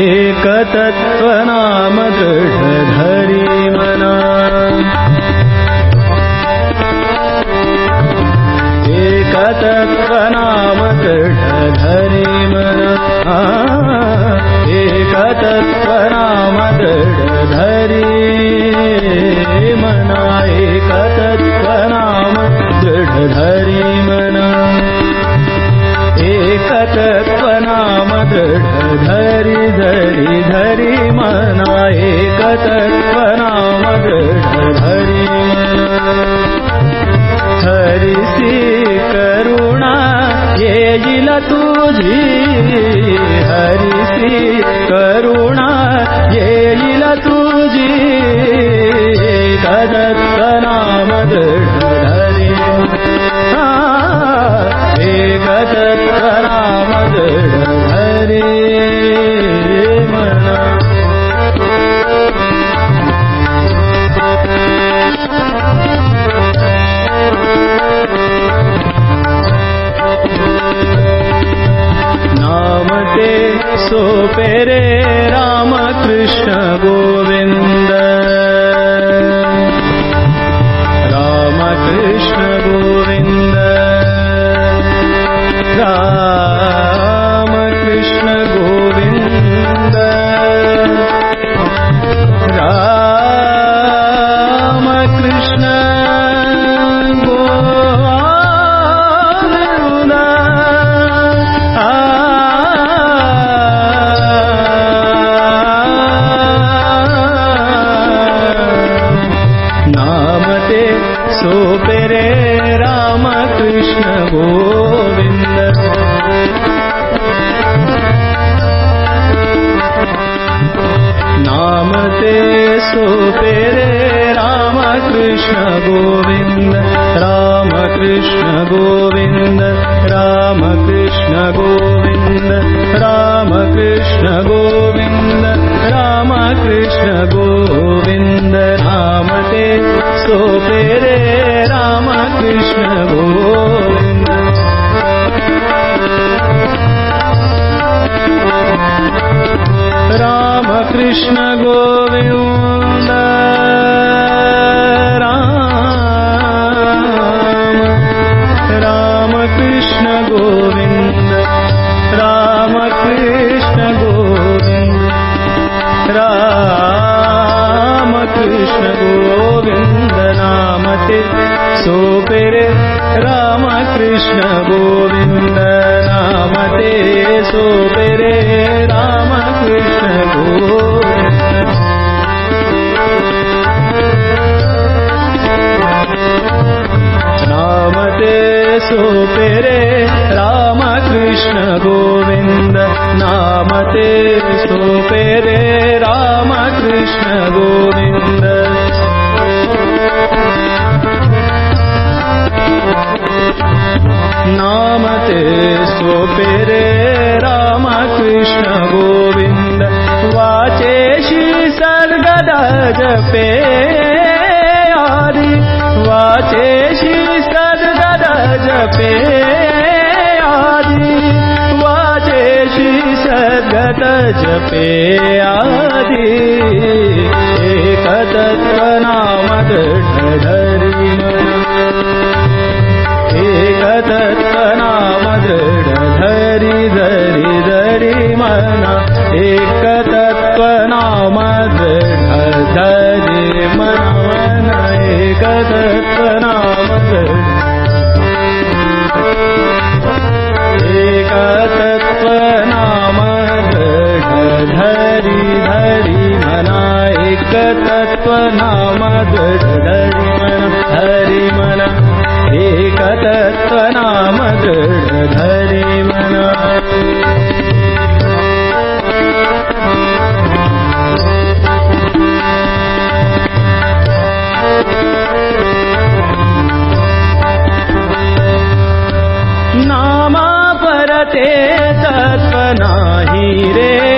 एकतत्त्वनाम दृढधरि मना एकतत्त्वनाम दृढधरि धरि धरि मना एकतत्त्वनाम दृढधरि हरिसि करुणा येजिल तुझी हरिसि रामकृष्ण गोविन्द रामकृष्ण गोविन्द रामकृष्ण गोविन्द रामकृष्ण गोविन्द रामकृष्ण गोविन्द नामते सोपेरे रामकृष्ण गोविन्द रामकृष्ण गोविन्द। राम नामते सोपेरे रामकृष्ण गोविन्द नामते सोपेरे रामकृष्ण गोविन्द नामते सोपेरे रामकृष्ण गोविन्द नामते सोपेरे रामकृष्ण नामते सोपेरे रामकृष्ण गोविन्द वाचेशि सर्गद जपे आदि। वाचेशि सर्गद जपे आदि। वाचेशि सर्गद जपे आदि मना ते सतना ही रे।